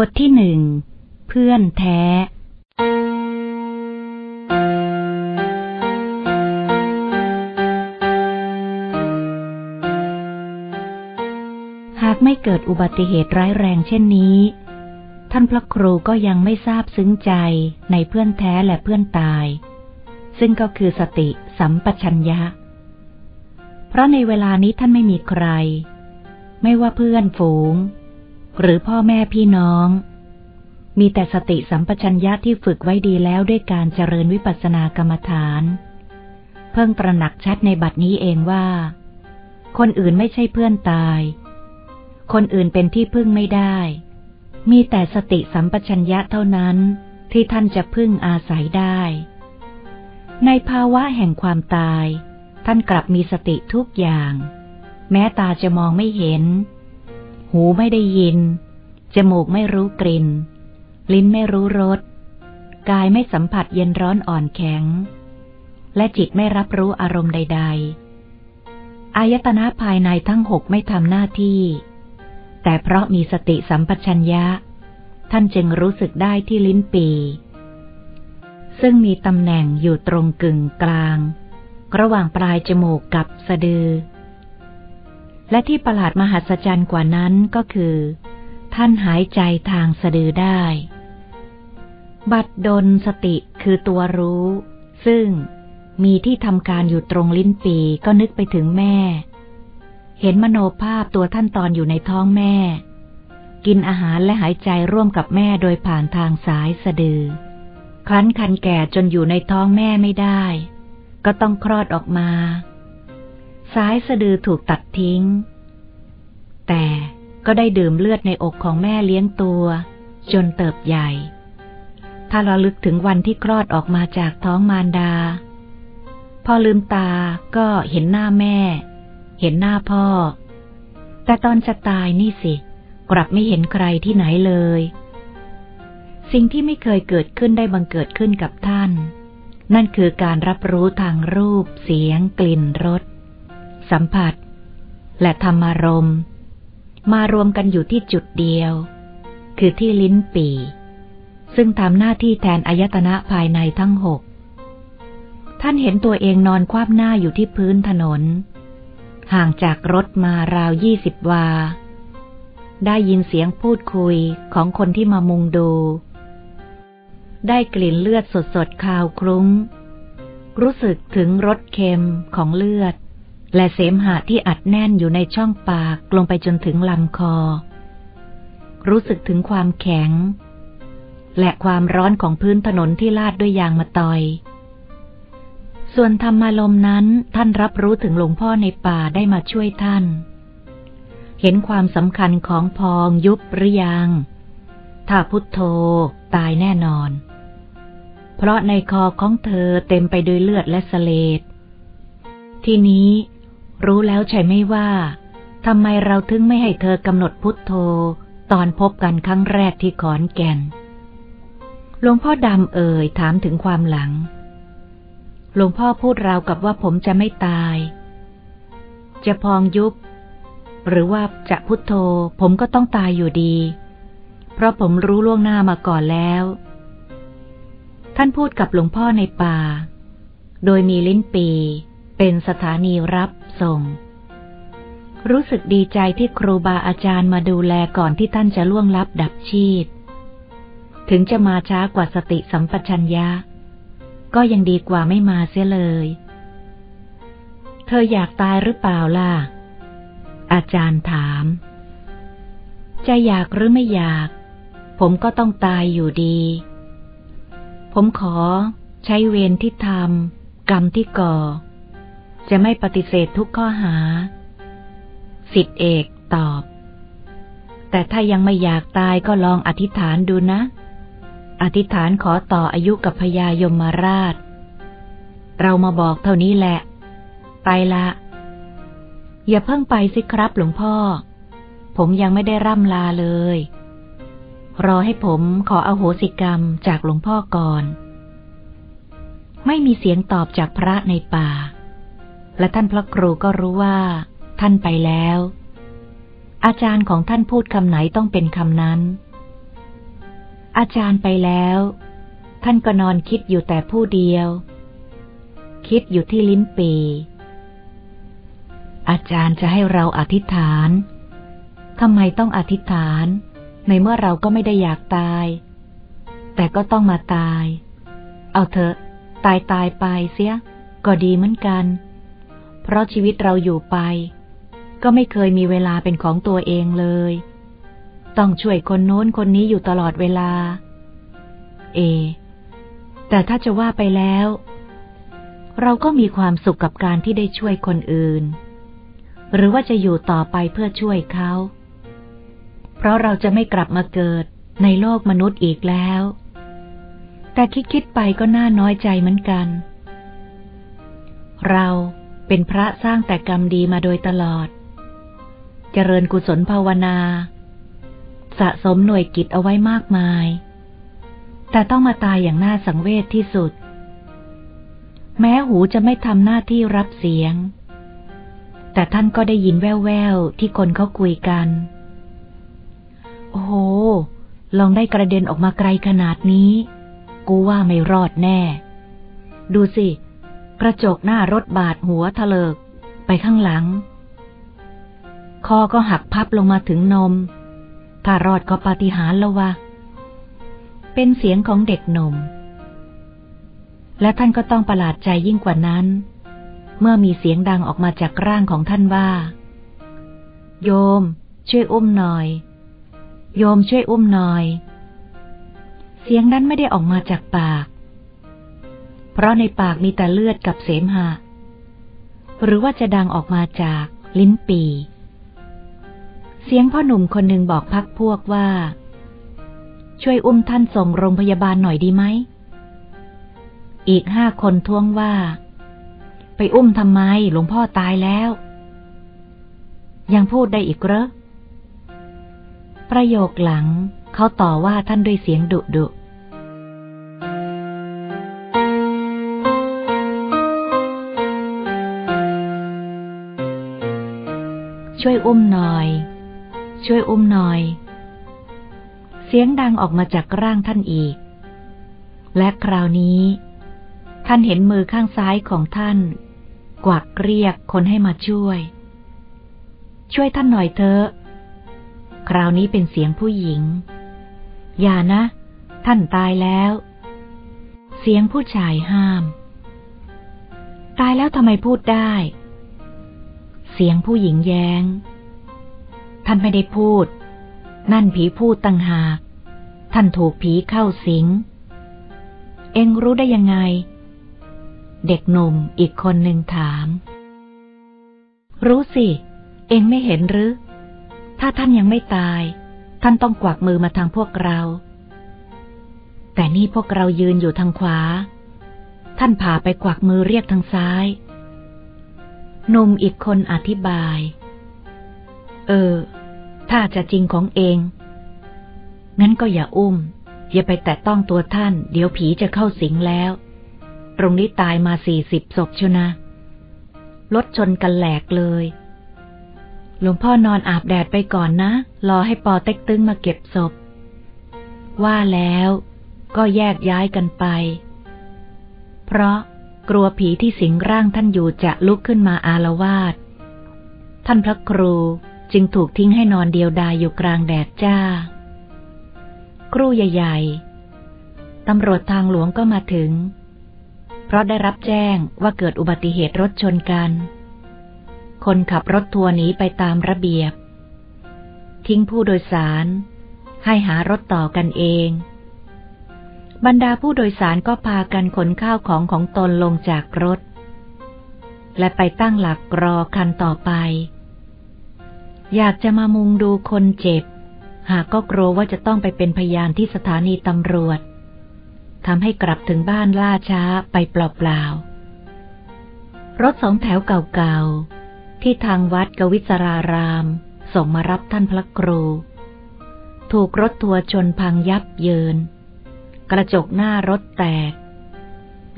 บทที่หนึ่ง เพื่อนแท้ หากไม่เกิดอุบัติเหตุร้ายแรงเช่นนี้ ท่านพระครูก็ยังไม่ทราบซึ้งใจในเพื่อนแท้และเพื่อนตาย ซึ่งก็คือสติสัมปชัญญะ เพราะในเวลานี้ท่านไม่มีใคร ไม่ว่าเพื่อนฝูง หรือพ่อแม่พี่น้อง มีแต่สติสัมปชัญญะที่ฝึกไว้ดีแล้วด้วยการเจริญวิปัสสนากรรมฐาน เพิ่งตระหนักชัดในบัดนี้เองว่า คนอื่นไม่ใช่เพื่อนตาย คนอื่นเป็นที่พึ่งไม่ได้ มีแต่สติสัมปชัญญะเท่านั้นที่ท่านจะพึ่งอาศัยได้ ในภาวะแห่งความตาย ท่านกลับมีสติทุกอย่าง แม้ตาจะมองไม่เห็น หูไม่ได้ยิน จมูกไม่รู้กลิ่น ลิ้นไม่รู้รส กายไม่สัมผัสเย็นร้อนอ่อนแข็ง และจิตไม่รับรู้อารมณ์ใด ๆ อายตนะภายในทั้งหกไม่ทำหน้าที่ แต่เพราะมีสติสัมปชัญญะ ท่านจึงรู้สึกได้ที่ลิ้นปี ซึ่งมีตำแหน่งอยู่ตรงกึ่งกลาง ระหว่างปลายจมูกกับสะดือ และที่ประหลาดมหัศจรรย์กว่านั้นก็คือ ท่านหายใจทางสะดือได้ บัดดลสติคือตัวรู้ ซึ่งมีที่ทำการอยู่ตรงลิ้นปีก็นึกไปถึงแม่ เห็นมโนภาพตัวท่านตอนอยู่ในท้องแม่ กินอาหารและหายใจร่วมกับแม่โดยผ่านทางสายสะดือ ครั้นคันแก่จนอยู่ในท้องแม่ไม่ได้ ก็ต้องคลอดออกมา สายสะดือถูกตัดทิ้ง แต่ก็ได้ดื่มเลือดในอกของแม่เลี้ยงตัว จนเติบใหญ่ ถ้าเราลึกถึงวันที่คลอดออกมาจากท้องมารดา พอลืมตาก็เห็นหน้าแม่ เห็นหน้าพ่อ แต่ตอนจะตายนี่สิ กลับไม่เห็นใครที่ไหนเลย สิ่งที่ไม่เคยเกิดขึ้นได้บังเกิดขึ้นกับท่าน นั่นคือการรับรู้ทางรูป เสียง กลิ่น รส สัมผัส และธรรมารมณ์มารวมกันอยู่ที่จุดเดียว คือที่ลิ้นปีซึ่งทำหน้าที่แทนอายตนะภายในทั้งหก ท่านเห็นตัวเองนอนคว่ำหน้าอยู่ที่พื้นถนน ห่างจากรถมาราวยี่สิบวา ได้ยินเสียงพูดคุยของคนที่มามุงดู ได้กลิ่นเลือดสดๆคาวคลุ้ง รู้สึกถึงรสเค็มของเลือด และเสมหะที่อัดแน่นอยู่ในช่องปากลงไปจนถึงลำคอ รู้สึกถึงความแข็ง และความร้อนของพื้นถนนที่ลาดด้วยยางมะตอย ส่วนธรรมารมนั้นท่านรับรู้ถึงหลวงพ่อในป่าได้มาช่วยท่าน เห็นความสำคัญของพองยุบหรือยัง ถ้าพุทโธตายแน่นอน เพราะในคอของเธอเต็มไปด้วยเลือดและสเลดทีนี้ รู้แล้วใช่ไหมว่าทำไมเราถึงไม่ให้เธอกำหนดพุทโธ ตอนพบกันครั้งแรกที่ขอนแก่น หลวงพ่อดำเอ่ยถามถึงความหลัง หลวงพ่อพูดราวกับว่าผมจะไม่ตาย จะพองยุบ หรือว่าจะพุทโธ ผมก็ต้องตายอยู่ดี เพราะผมรู้ล่วงหน้ามาก่อนแล้ว ท่านพูดกับหลวงพ่อในป่า โดยมีลิ้นปีเป็นสถานีรับ ส่ง รู้สึกดีใจที่ครูบาอาจารย์มาดูแลก่อนที่ท่านจะล่วงลับดับชีพ ถึงจะมาช้ากว่าสติสัมปชัญญะ ก็ยังดีกว่าไม่มาเสียเลย เธออยากตายหรือเปล่าล่ะ อาจารย์ถาม จะอยากหรือไม่อยาก ผมก็ต้องตายอยู่ดี ผมขอใช้เวรที่ทำกรรมที่ก่อ จะไม่ปฏิเสธทุกข้อหา สิทธิเอกตอบ แต่ถ้ายังไม่อยากตายก็ลองอธิษฐานดูนะ อธิษฐานขอต่ออายุกับพญายมราช เรามาบอกเท่านี้แหละ ไปละ อย่าเพิ่งไปสิครับหลวงพ่อ ผมยังไม่ได้ร่ำลาเลย รอให้ผมขออโหสิกรรมจากหลวงพ่อก่อน ไม่มีเสียงตอบจากพระในป่า และท่านพระครูก็รู้ว่า ท่านไปแล้ว อาจารย์ของท่านพูดคำไหนต้องเป็นคำนั้น อาจารย์ไปแล้ว ท่านก็นอนคิดอยู่แต่ผู้เดียว คิดอยู่ที่ลิ้นปี อาจารย์จะให้เราอธิษฐานทำไมต้องอธิษฐาน ในเมื่อเราก็ไม่ได้อยากตาย แต่ก็ต้องมาตาย เอาเถอะ ตายตายไปเสีย ก็ดีเหมือนกัน เพราะชีวิตเราอยู่ไป ก็ไม่เคยมีเวลาเป็นของตัวเองเลย ต้องช่วยคนโน้นคนนี้อยู่ตลอดเวลา เอ แต่ถ้าจะว่าไปแล้ว เราก็มีความสุขกับการที่ได้ช่วยคนอื่น หรือว่าจะอยู่ต่อไปเพื่อช่วยเขา เพราะเราจะไม่กลับมาเกิดในโลกมนุษย์อีกแล้ว แต่คิดคิดไปก็น่าน้อยใจเหมือนกัน เรา เป็นพระสร้างแต่กรรมดีมาโดยตลอด เจริญกุศลภาวนา สะสมหน่วยกิจเอาไว้มากมาย แต่ต้องมาตายอย่างน่าสังเวชที่สุด แม้หูจะไม่ทำหน้าที่รับเสียง แต่ท่านก็ได้ยินแว่วๆที่คนเขาคุยกัน โอ้โห ลองได้กระเด็นออกมาไกลขนาดนี้ กูว่าไม่รอดแน่ ดูสิ กระจกหน้ารถบาดหัวทะเลิกไปข้างหลัง คอก็หักพับลงมาถึงนม ถ้ารอดก็ปาฏิหาริย์ล้ววะ เป็นเสียงของเด็กหนุ่ม และท่านก็ต้องประหลาดใจยิ่งกว่านั้น เมื่อมีเสียงดังออกมาจากร่างของท่านว่า โยม ช่วยอุ้มหน่อย โยมช่วยอุ้มหน่อย เสียงนั้นไม่ได้ออกมาจากปาก เพราะในปากมีแต่เลือดกับเสมหะ หรือว่าจะดังออกมาจากลิ้นปี เสียงพ่อหนุ่มคนหนึ่งบอกพักพวกว่า ช่วยอุ้มท่านส่งโรงพยาบาลหน่อยดีไหม อีกห้าคนท้วงว่า ไปอุ้มทำไมหลวงพ่อตายแล้ว ยังพูดได้อีกเหรอประโยคหลังเขาต่อว่าท่านด้วยเสียงดุดุ ช่วยอุ้มหน่อย ช่วยอุ้มหน่อย เสียงดังออกมาจากร่างท่านอีก และคราวนี้ ท่านเห็นมือข้างซ้ายของท่าน กวักเรียกคนให้มาช่วย ช่วยท่านหน่อยเถอะ คราวนี้เป็นเสียงผู้หญิง อย่านะ ท่านตายแล้ว เสียงผู้ชายห้าม ตายแล้วทำไมพูดได้ เสียงผู้หญิงแยง้ง ท่านไม่ได้พูด นั่นผีพูดตั้งหาก ท่านถูกผีเข้าสิง เองรู้ได้ยังไง เด็กหนุ่มอีกคนหนึ่งถาม รู้สิ เองไม่เห็นหรือ ถ้าท่านยังไม่ตาย ท่านต้องกวักมือมาทางพวกเรา แต่นี่พวกเรายืนอยู่ทางขวา ท่านผ่าไปกวักมือเรียกทางซ้าย หนุ่มอีกคนอธิบาย เออ ถ้าจะจริงของเอง งั้นก็อย่าอุ้ม อย่าไปแตะต้องตัวท่าน เดี๋ยวผีจะเข้าสิงแล้ว ตรงนี้ตายมาสี่สิบศพชนะรถชนกันแหลกเลย หลวงพ่อนอนอาบแดดไปก่อนนะ รอให้ปอเต็กตึงมาเก็บศพ ว่าแล้วก็แยกย้ายกันไป เพราะ กลัวผีที่สิงร่างท่านอยู่จะลุกขึ้นมาอารวาสท่านพระครูจึงถูกทิ้งให้นอนเดียวดายอยู่กลางแดดจ้า ครูใหญ่ๆ ตำรวจทางหลวงก็มาถึง เพราะได้รับแจ้งว่าเกิดอุบัติเหตุรถชนกัน คนขับรถทัวร์หนีไปตามระเบียบ ทิ้งผู้โดยสาร ให้หารถต่อกันเอง บรรดาผู้โดยสารก็พากันขนข้าวของของตนลงจากรถ และไปตั้งหลักรอคันต่อไป อยากจะมามุงดูคนเจ็บ หากก็กลัวว่าจะต้องไปเป็นพยานที่สถานีตำรวจทำให้กลับถึงบ้านล่าช้าไปเปล่าๆรถสองแถวเก่าๆ ที่ทางวัดกวิศราราม ส่งมารับท่านพระครู ถูกรถทัวร์ชนพังยับเยิน กระจกหน้ารถแตก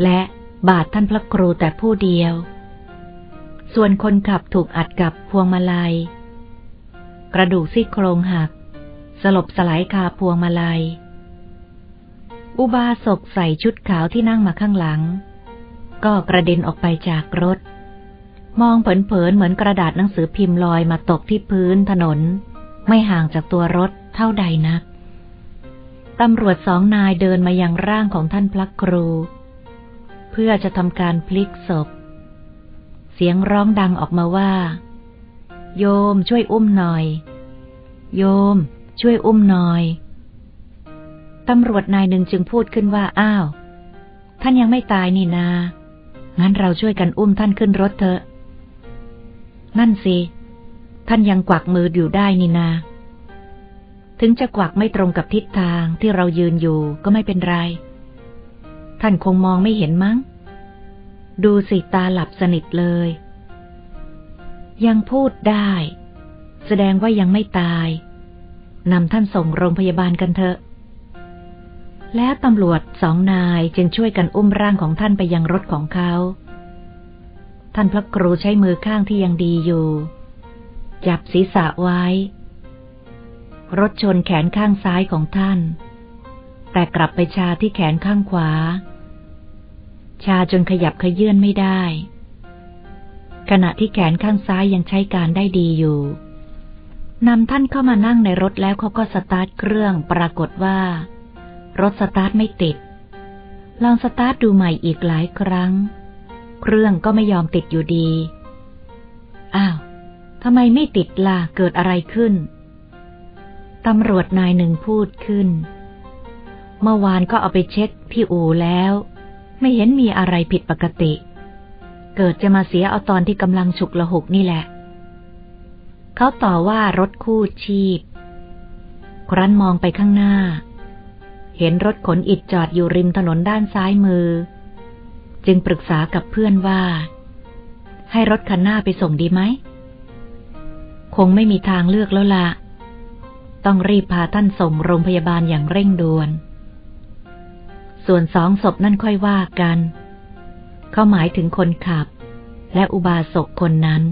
และบาดท่านพระครูแต่ผู้เดียว ส่วนคนขับถูกอัดกับพวงมาลัย กระดูกซี่โครงหัก สลบสลายคาพวงมาลัย อุบาสกใส่ชุดขาวที่นั่งมาข้างหลัง ก็กระเด็นออกไปจากรถ มองเผินๆเหมือนกระดาษหนังสือพิมพ์ลอยมาตกที่พื้นถนน ไม่ห่างจากตัวรถเท่าใดนัก ตำรวจสองนายเดินมายังร่างของท่านพระครู เพื่อจะทำการพลิกศพ เสียงร้องดังออกมาว่า โยมช่วยอุ้มหน่อย โยม ช่วยอุ้มหน่อยตำรวจนายหนึ่งจึงพูดขึ้นว่าอ้าว ท่านยังไม่ตายนี่นา งั้นเราช่วยกันอุ้มท่านขึ้นรถเถอะ นั่นสิ ท่านยังกวักมืออยู่ได้นี่นา ถึงจะกวักไม่ตรงกับทิศทางที่เรายืนอยู่ก็ไม่เป็นไร ท่านคงมองไม่เห็นมั้ง ดูสิตาหลับสนิทเลย ยังพูดได้ แสดงว่ายังไม่ตายนำท่านส่งโรงพยาบาลกันเถอะ แล้วตำรวจสองนายจึงช่วยกันอุ้มร่างของท่านไปยังรถของเขา ท่านพระครูใช้มือข้างที่ยังดีอยู่ จับศีรษะไว้ รถชนแขนข้างซ้ายของท่าน แต่กลับไปชาที่แขนข้างขวา ชาจนขยับเขยื้อนไม่ได้ ขณะที่แขนข้างซ้ายยังใช้การได้ดีอยู่นำท่านเข้ามานั่งในรถแล้วเขาก็สตาร์ทเครื่องปรากฏว่า รถสตาร์ทไม่ติด ลองสตาร์ทดูใหม่อีกหลายครั้ง เครื่องก็ไม่ยอมติดอยู่ดี อ้าวทำไมไม่ติดล่ะเกิดอะไรขึ้น ตำรวจนายหนึ่งพูดขึ้น เมื่อวานก็เอาไปเช็คที่อู่แล้ว ไม่เห็นมีอะไรผิดปกติ เกิดจะมาเสียเอาตอนที่กำลังฉุกละหุกนี่แหละ เขาต่อว่ารถคู่ชีพ ครั้นมองไปข้างหน้า เห็นรถขนอิฐจอดอยู่ริมถนนด้านซ้ายมือ จึงปรึกษากับเพื่อนว่า ให้รถคันหน้าไปส่งดีไหม คงไม่มีทางเลือกแล้วล่ะ ต้องรีบพาท่านส่งโรงพยาบาลอย่างเร่งด่วน ส่วนสองศพนั่นค่อยว่ากัน เขาหมายถึงคนขับ และอุบาสกคนนั้น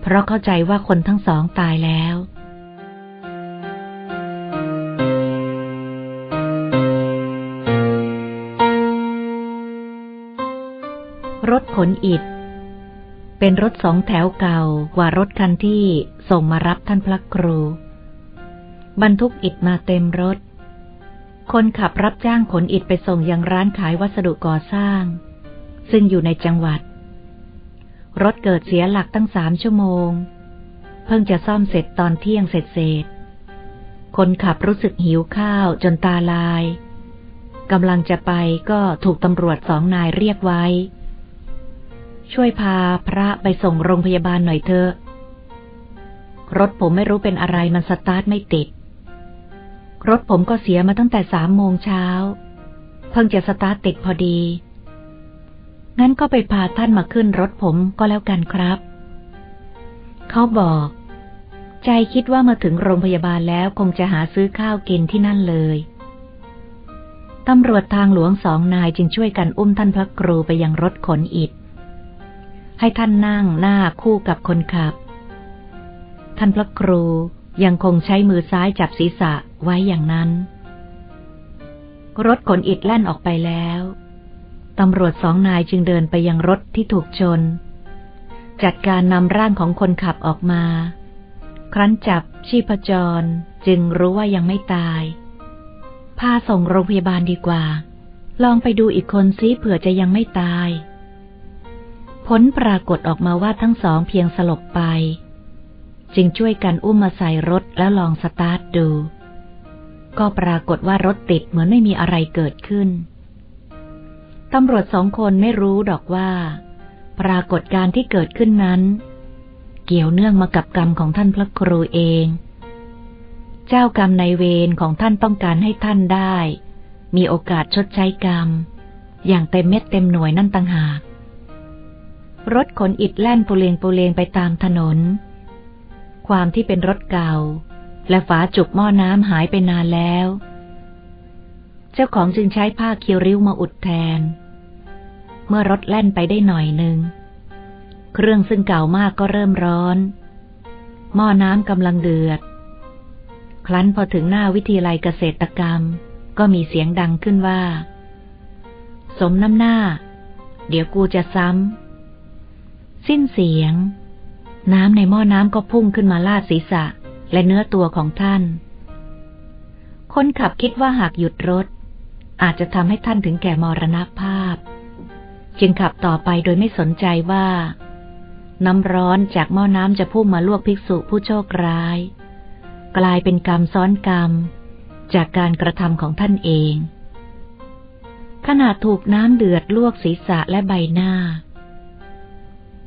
เพราะเข้าใจว่าคนทั้งสองตายแล้วรถขนอิฐ เป็นรถสองแถวเก่ากว่ารถคันที่ส่งมารับท่านพระครู บรรทุกอิฐมาเต็มรถ คนขับรับจ้างขนอิฐไปส่งยังร้านขายวัสดุก่อสร้าง ซึ่งอยู่ในจังหวัด รถเกิดเสียหลักตั้งสามชั่วโมง เพิ่งจะซ่อมเสร็จตอนเที่ยงเสร็จเสร็จคนขับรู้สึกหิวข้าวจนตาลายกำลังจะไปก็ถูกตำรวจสองนายเรียกไว้ ช่วยพาพระไปส่งโรงพยาบาลหน่อยเถอะ รถผมไม่รู้เป็นอะไรมันสตาร์ทไม่ติด รถผมก็เสียมาตั้งแต่สามโมงเช้า เพิ่งจะสตาร์ทติดพอดี งั้นก็ไปพาท่านมาขึ้นรถผมก็แล้วกันครับ เขาบอก ใจคิดว่ามาถึงโรงพยาบาลแล้วคงจะหาซื้อข้าวกินที่นั่นเลยตำรวจทางหลวงสองนายจึงช่วยกันอุ้มท่านพระครูไปยังรถขนอิฐ ให้ท่านนั่งหน้าคู่กับคนขับ ท่านพระครู ยังคงใช้มือซ้ายจับศีรษะไว้อย่างนั้น รถขนอิฐแล่นออกไปแล้ว ตำรวจสองนายจึงเดินไปยังรถที่ถูกชน จัดการนำร่างของคนขับออกมา ครั้นจับชีพจรจึงรู้ว่ายังไม่ตาย พาส่งโรงพยาบาลดีกว่า ลองไปดูอีกคนซิเผื่อจะยังไม่ตาย ผลปรากฏออกมาว่าทั้งสองเพียงสลบไป จึงช่วยกันอุ้มมาใส่รถแล้วลองสตาร์ทดู ก็ปรากฏว่ารถติดเหมือนไม่มีอะไรเกิดขึ้น ตำรวจสองคนไม่รู้ดอกว่า ปรากฏการที่เกิดขึ้นนั้น เกี่ยวเนื่องมากับกรรมของท่านพระครูเอง เจ้ากรรมในเวรของท่านต้องการให้ท่านได้ มีโอกาสชดใช้กรรม อย่างเต็มเม็ดเต็มหน่วยนั่นต่างหาก รถขนอิฐแล่นปูเลงปูเลงไปตามถนน ความที่เป็นรถเก่า และฝาจุกหม้อน้ำหายไปนานแล้ว เจ้าของจึงใช้ผ้าเคียวริ้วมาอุดแทน เมื่อรถแล่นไปได้หน่อยหนึ่งเครื่องซึ่งเก่ามากก็เริ่มร้อน หม้อน้ำกำลังเดือด ครั้นพอถึงหน้าวิทยาลัยเกษตรกรรม ก็มีเสียงดังขึ้นว่า สมน้ำหน้า เดี๋ยวกูจะซ้ำ สิ้นเสียง น้ำในหม้อน้ำก็พุ่งขึ้นมาลาดศีรษะ และเนื้อตัวของท่าน คนขับคิดว่าหากหยุดรถ อาจจะทำให้ท่านถึงแก่มรณภาพ จึงขับต่อไปโดยไม่สนใจว่า น้ำร้อนจากหม้อน้ำจะพุ่งมาลวกภิกษุผู้โชคร้าย กลายเป็นกรรมซ้อนกรรม จากการกระทำของท่านเองขณะถูกน้ำเดือดลวกศีรษะและใบหน้า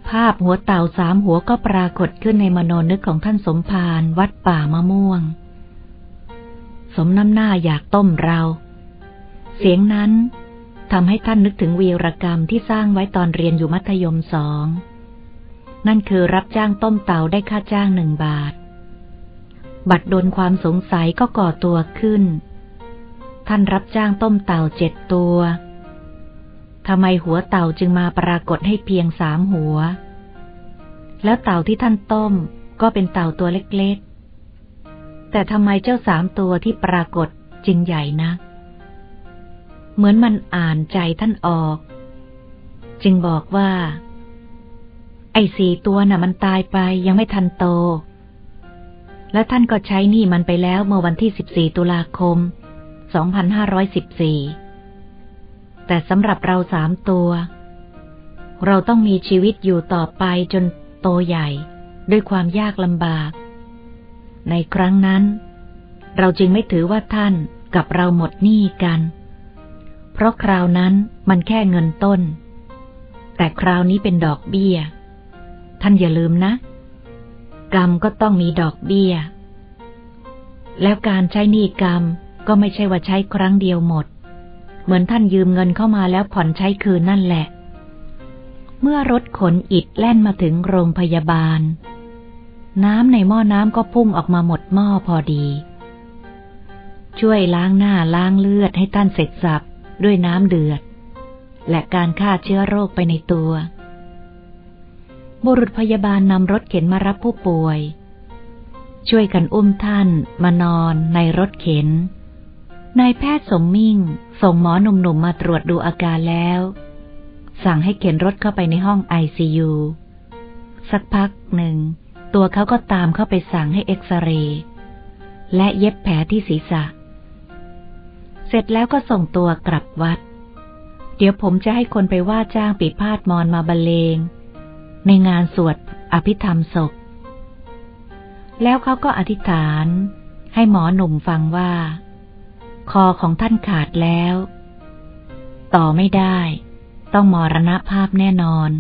ภาพหัวเต่าสามหัวก็ปรากฏขึ้นในมโนนึกของท่านสมภารวัดป่ามะม่วง สมน้ำหน้าอยากต้มเรา เสียงนั้นทำให้ท่านนึกถึงวีรกรรมที่สร้างไว้ตอนเรียนอยู่มัธยมสอง นั่นคือรับจ้างต้มเต่าได้ค่าจ้างหนึ่งบาท บัดดลความสงสัยก็ก่อตัวขึ้น ท่านรับจ้างต้มเต่าเจ็ดตัว ทำไมหัวเต่าจึงมาปรากฏให้เพียงสามหัว แล้วเต่าที่ท่านต้มก็เป็นเต่าตัวเล็กๆ แต่ทำไมเจ้าสามตัวที่ปรากฏจึงใหญ่นะักเหมือนมันอ่านใจท่านออก จึงบอกว่า ไอ้สี่ตัวน่ะมันตายไปยังไม่ทันโต และท่านก็ใช้หนี้มันไปแล้วเมื่อวันที่ 14 ตุลาคม 2514 แต่สำหรับเราสามตัว เราต้องมีชีวิตอยู่ต่อไปจนโตใหญ่ ด้วยความยากลำบาก ในครั้งนั้น เราจึงไม่ถือว่าท่านกับเราหมดหนี้กัน เพราะคราวนั้นมันแค่เงินต้น แต่คราวนี้เป็นดอกเบี้ย ท่านอย่าลืมนะ กรรมก็ต้องมีดอกเบี้ย แล้วการใช้หนี้กรรมก็ไม่ใช่ว่าใช้ครั้งเดียวหมด เหมือนท่านยืมเงินเข้ามาแล้วผ่อนใช้คืนนั่นแหละ เมื่อรถขนอิดแล่นมาถึงโรงพยาบาล น้ำในหม้อน้ำก็พุ่งออกมาหมดหม้อพอดี ช่วยล้างหน้าล้างเลือดให้ท่านเสร็จสับด้วยน้ำเดือด และการฆ่าเชื้อโรคไปในตัว บุรุษพยาบาลนำรถเข็นมารับผู้ป่วย ช่วยกันอุ้มท่านมานอนในรถเข็น นายแพทย์สมมิ่ง ส่งหมอหนุ่มๆมาตรวจดูอาการแล้ว สั่งให้เข็นรถเข้าไปในห้องไอซียูสักพักหนึ่ง ตัวเขาก็ตามเข้าไปสั่งให้เอ็กซเรย์และเย็บแผลที่ศีรษะ เสร็จแล้วก็ส่งตัวกลับวัด เดี๋ยวผมจะให้คนไปว่าจ้างปี่พาทย์มอญมาบรรเลง ในงานสวดอภิธรรมศพ แล้วเขาก็อธิษฐาน ให้หมอหนุ่มฟังว่า คอของท่านขาดแล้ว ต่อไม่ได้ ต้องมรณภาพแน่นอน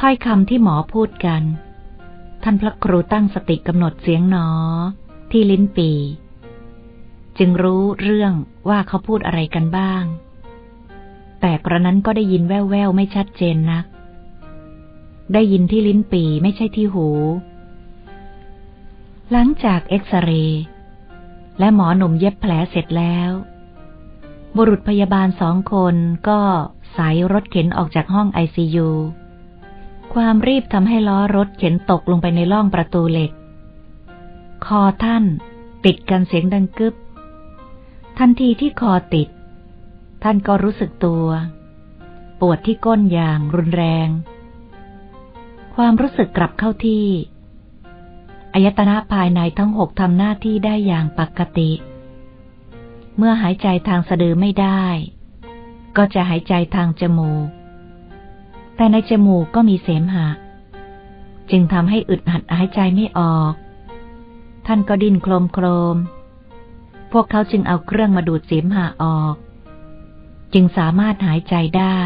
ถ้อยคำที่หมอพูดกัน ท่านพระครูตั้งสติกำหนดเสียงหนอ ที่ลิ้นปี จึงรู้เรื่องว่าเขาพูดอะไรกันบ้าง แต่กระนั้นก็ได้ยินแว่วๆไม่ชัดเจนนัก ได้ยินที่ลิ้นปีไม่ใช่ที่หู หลังจากเอ็กซเรย์ และหมอหนุ่มเย็บแผลเสร็จแล้ว บุรุษพยาบาลสองคนก็สายรถเข็นออกจากห้องไอซียูความรีบทำให้ล้อรถเข็นตกลงไปในร่องประตูเหล็ก คอท่านติดกันเสียงดังกึบ ทันทีที่คอติด ท่านก็รู้สึกตัว ปวดที่ก้นอย่างรุนแรง ความรู้สึกกลับเข้าที่ อายตนะภายในทั้งหกทำหน้าที่ได้อย่างปกติ เมื่อหายใจทางสะดือไม่ได้ ก็จะหายใจทางจมูก แต่ในจมูกก็มีเสมหะ จึงทำให้อึดหัดหายใจไม่ออก ท่านก็ดิ้นโครมโครม พวกเขาจึงเอาเครื่องมาดูดเสมหะออก จึงสามารถหายใจได้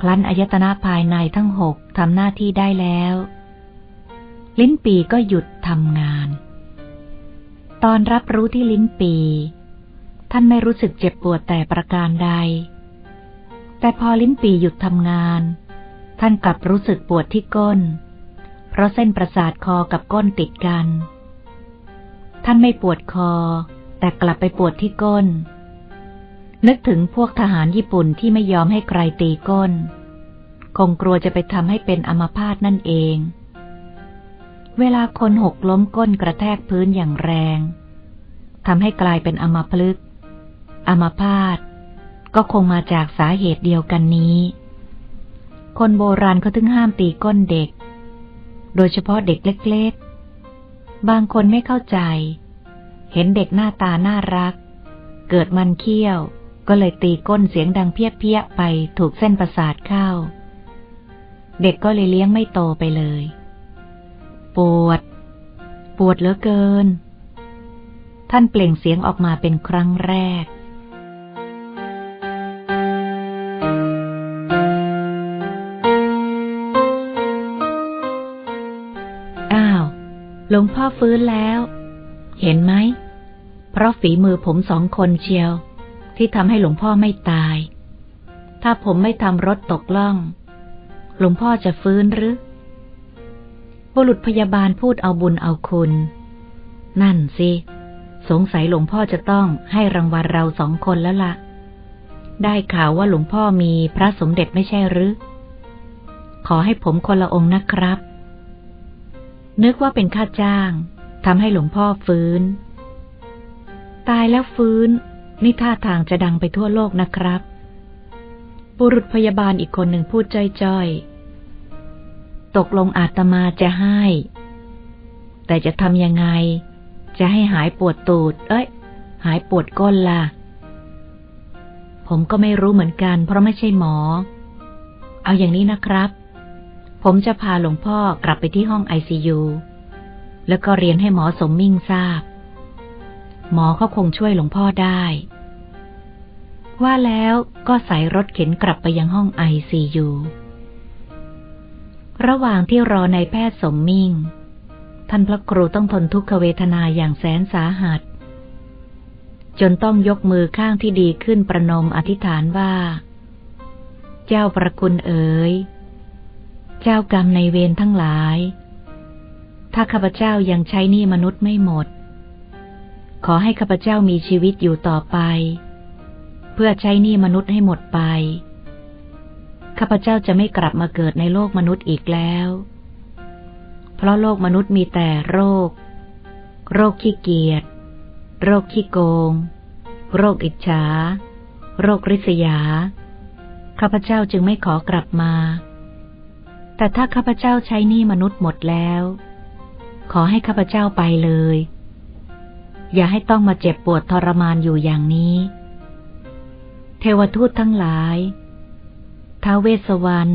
คลั้นอายตนะภายในทั้งหกทำหน้าที่ได้แล้ว ลิ้นปีก็หยุดทำงาน ตอนรับรู้ที่ลิ้นปี ท่านไม่รู้สึกเจ็บปวดแต่ประการใด แต่พอลิ้นปีหยุดทำงาน ท่านกลับรู้สึกปวดที่ก้น เพราะเส้นประสาทคอกับก้นติดกัน ท่านไม่ปวดคอ แต่กลับไปปวดที่ก้น นึกถึงพวกทหารญี่ปุ่นที่ไม่ยอมให้ใครตีก้น คงกลัวจะไปทำให้เป็นอัมาพาตนั่นเอง เวลาคนหกล้มก้นกระแทกพื้นอย่างแรงทำให้กลายเป็นอมพลึก อมาพาตก็คงมาจากสาเหตุเดียวกันนี้ คนโบราณเขาถึงห้ามตีก้นเด็ก โดยเฉพาะเด็กเล็กๆ บางคนไม่เข้าใจ เห็นเด็กหน้าตาน่ารัก เกิดมันเขี้ยวก็เลยตีก้นเสียงดังเพี้ยเพี้ยไปถูกเส้นประสาทเข้า เด็กก็เลยเลี้ยงไม่โตไปเลย ปวด ปวดเหลือเกิน ท่านเปล่งเสียงออกมาเป็นครั้งแรกหลวงพ่อฟื้นแล้ว เห็นไหม เพราะฝีมือผมสองคนเชียว ที่ทำให้หลวงพ่อไม่ตาย ถ้าผมไม่ทำรถตกล่อง หลวงพ่อจะฟื้นหรือ บุรุษพยาบาลพูดเอาบุญเอาคุณ นั่นสิ สงสัยหลวงพ่อจะต้องให้รางวัลเราสองคนแล้วละ่ะ ได้ข่าวว่าหลวงพ่อมีพระสมเด็จไม่ใช่หรือ ขอให้ผมคนละองค์นะครับ นึกว่าเป็นค่าจ้างทำให้หลวงพ่อฟื้น ตายแล้วฟื้น นี่ท่าทางจะดังไปทั่วโลกนะครับ บุรุษพยาบาลอีกคนหนึ่งพูดจ้อยๆ ตกลงอาตมาจะให้ แต่จะทำยังไง จะให้หายปวดตูด เอ้ย หายปวดก้นล่ะ ผมก็ไม่รู้เหมือนกัน เพราะไม่ใช่หมอ เอาอย่างนี้นะครับ ผมจะพาหลวงพ่อกลับไปที่ห้องไอซียูแล้วก็เรียนให้หมอสมมิ่งทราบ หมอเขาคงช่วยหลวงพ่อได้ ว่าแล้วก็ใส่รถเข็นกลับไปยังห้องไอซียู ระหว่างที่รอในแพทย์สมมิ่ง ท่านพระครูต้องทนทุกขเวทนาอย่างแสนสาหัส จนต้องยกมือข้างที่ดีขึ้นประนมอธิษฐานว่า เจ้าประคุณเอ๋ย เจ้ากรรมในเวรทั้งหลาย ถ้าข้าพเจ้ายังใช้นี้มนุษย์ไม่หมด ขอให้ข้าพเจ้ามีชีวิตอยู่ต่อไป เพื่อใช้นี้มนุษย์ให้หมดไป ข้าพเจ้าจะไม่กลับมาเกิดในโลกมนุษย์อีกแล้ว เพราะโลกมนุษย์มีแต่โรค โรคขี้เกียจ โรคขี้โกง โรคอิจฉา โรคริษยา ข้าพเจ้าจึงไม่ขอกลับมา แต่ถ้าข้าพเจ้าใช้หนี้มนุษย์หมดแล้ว ขอให้ข้าพเจ้าไปเลย อย่าให้ต้องมาเจ็บปวดทรมานอยู่อย่างนี้ เทวทูตทั้งหลาย ท้าเวสวรรณ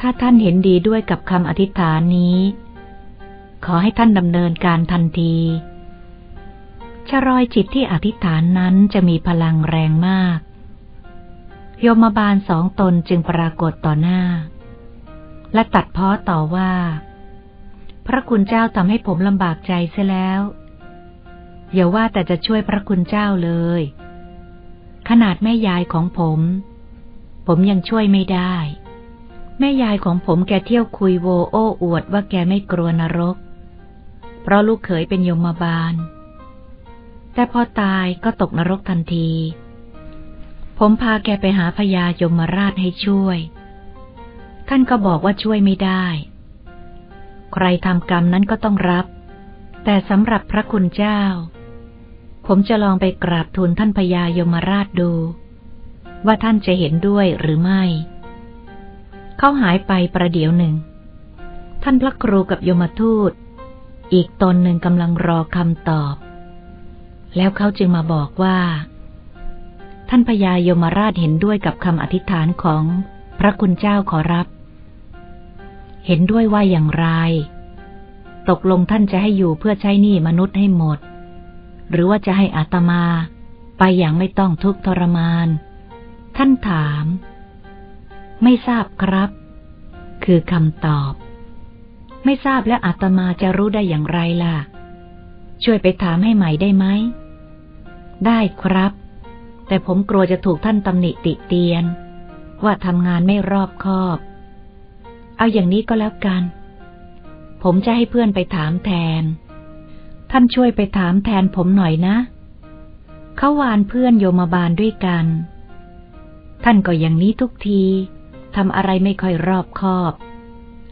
ถ้าท่านเห็นดีด้วยกับคำอธิษฐานนี้ ขอให้ท่านดำเนินการทันทีชรอยจิตที่อธิษฐานนั้นจะมีพลังแรงมาก โยมบาลสองตนจึงปรากฏต่อหน้า และตัดพ้อต่อว่า พระคุณเจ้าทำให้ผมลำบากใจเสียแล้ว อย่าว่าแต่จะช่วยพระคุณเจ้าเลย ขนาดแม่ยายของผม ผมยังช่วยไม่ได้ แม่ยายของผมแกเที่ยวคุยโวโอ้อวดว่าแกไม่กลัวนรก เพราะลูกเขยเป็นยมบาล แต่พอตายก็ตกนรกทันที ผมพาแกไปหาพญายมราชให้ช่วย ท่านก็บอกว่าช่วยไม่ได้ ใครทำกรรมนั้นก็ต้องรับ แต่สำหรับพระคุณเจ้า ผมจะลองไปกราบทูลท่านพญายมราชดู ว่าท่านจะเห็นด้วยหรือไม่ เขาหายไปประเดี๋ยวหนึ่ง ท่านพระครูกับยมทูต อีกตนหนึ่งกำลังรอคำตอบ แล้วเขาจึงมาบอกว่า ท่านพญายมราชเห็นด้วยกับคำอธิษฐานของพระคุณเจ้าขอรับ เห็นด้วยว่าอย่างไร ตกลงท่านจะให้อยู่เพื่อใช้หนี้มนุษย์ให้หมด หรือว่าจะให้อาตมา ไปอย่างไม่ต้องทุกข์ทรมาน ท่านถาม ไม่ทราบครับ คือคำตอบ ไม่ทราบแล้วอาตมาจะรู้ได้อย่างไรล่ะ ช่วยไปถามให้ใหม่ได้ไหม ได้ครับ แต่ผมกลัวจะถูกท่านตำหนิติเตียน ว่าทำงานไม่รอบคอบ เอาอย่างนี้ก็แล้วกัน ผมจะให้เพื่อนไปถามแทน ท่านช่วยไปถามแทนผมหน่อยนะเขาวานเพื่อนโยมบาลด้วยกัน ท่านก็อย่างนี้ทุกทีทำอะไรไม่ค่อยรอบคอบ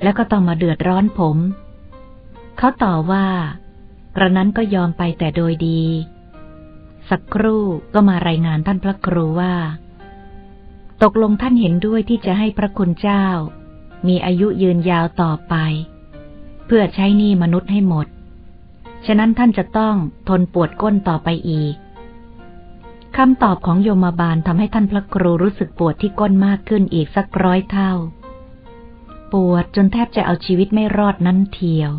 แล้วก็ต้องมาเดือดร้อนผม เขาต่อว่ากระนั้นก็ยอมไปแต่โดยดี สักครู่ก็มารายงานท่านพระครูว่า ตกลงท่านเห็นด้วยที่จะให้พระคุณเจ้า มีอายุยืนยาวต่อไป เพื่อใช้หนี้มนุษย์ให้หมด ฉะนั้นท่านจะต้องทนปวดก้นต่อไปอีก คำตอบของโยมบาลทำให้ท่านพระครูรู้สึกปวดที่ก้นมากขึ้นอีกสักร้อยเท่า ปวดจนแทบจะเอาชีวิตไม่รอดนั้นเทียว